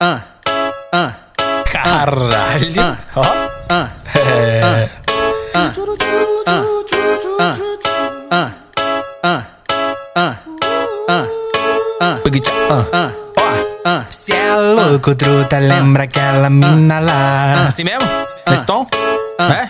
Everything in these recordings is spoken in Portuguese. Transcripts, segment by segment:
ah, ah, Caralho. Ó. ah, É. ah, ah, ah, Pigitcha, ah. ah, Ó. ah. Se é louco, truta, lembra aquela mina lá. Assim mesmo? Nesse tom? É?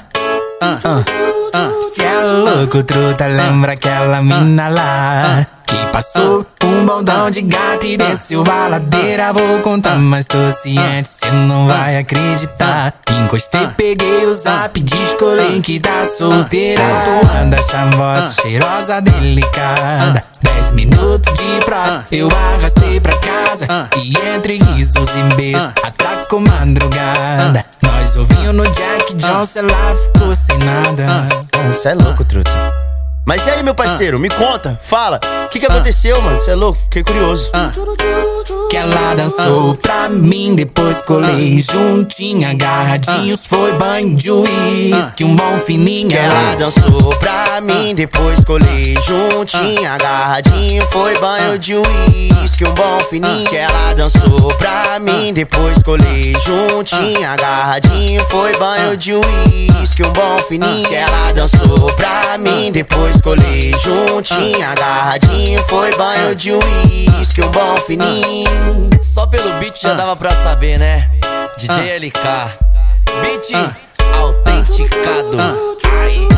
Se é louco, truta, lembra aquela mina lá. Passou um baldão de gato e desceu a ladeira. Vou contar, mas tô ciente, cê não vai acreditar. Encostei, peguei o zap, descolei que tá solteira. Tu anda chavosa, cheirosa, delicada. Dez minutos de prosa, eu arrastei pra casa. E entre risos e beijos, atracou madrugada. Nós ouvinho no Jack Johnson, ela ficou sem nada. Você é louco, truta. Mas e aí, meu parceiro? Me conta, fala. O que, que aconteceu, mano? Você é louco? Fiquei curioso. Que ela dançou pra mim, depois colei juntinho, agarradinhos. Foi banho de uísque, um bom fininho. Que ela dançou pra mim, depois colei juntinho, agarradinho. Foi banho de uísque, um bom fininho. Que ela dançou pra mim, depois colei juntinho, agarradinho. Foi banho de uísque, um bom fininho. Que ela dançou pra mim, depois colei juntinho, agarradinho. Foi banho de uísque, um bom fininho. Só pelo beat já dava pra saber, né? DJ LK. Beat autenticado. Ai.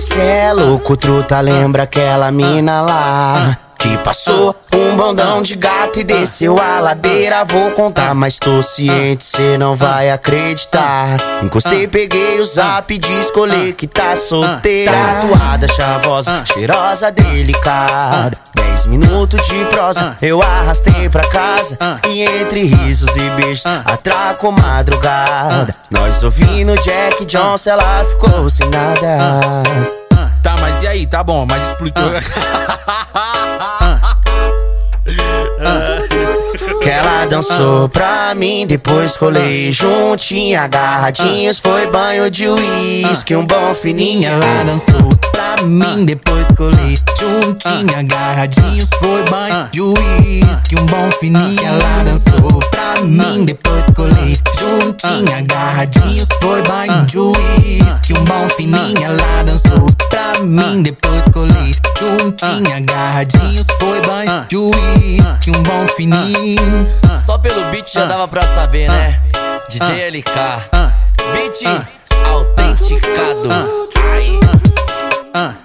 Cê é louco, truta, lembra aquela mina lá Que passou. Um bondão de gato e desceu a ladeira. Vou contar, mas tô ciente, cê não vai acreditar. Encostei, peguei o zap, descolei que tá solteira. Tatuada, chavosa, cheirosa, delicada. Dez minutos de prosa, eu arrastei pra casa. E entre risos e beijos, atraco madrugada. Nós ouvindo Jack Johnson, ela ficou sem nada. Tá, mas e aí? Tá bom, mas explodiu. dançou pra mim, depois colei juntinho, agarradinhos. Foi banho de uísque, um bom fininho. Ela dançou pra mim, depois colei juntinho, agarradinhos. Foi banho de uísque, um bom fininho. Ela dançou pra mim, depois colei juntinho, agarradinhos. Foi banho de uísque, um bom fininho. Ela dançou mim, depois colei juntinho, agarradinhos. Foi banho de uísque, um bom fininho. Só pelo beat já dava pra saber, né? DJ LK. Beat autenticado. Ai.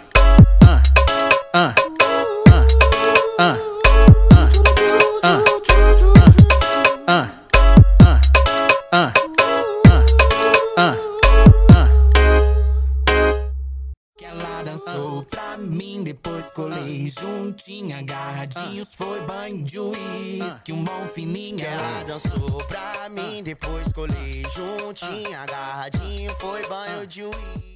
Ela dançou pra mim, depois colei juntinho, agarradinhos. Foi banho de uísque, um bom fininho. Ela dançou pra mim, depois colei juntinho, agarradinho. Foi banho de uísque.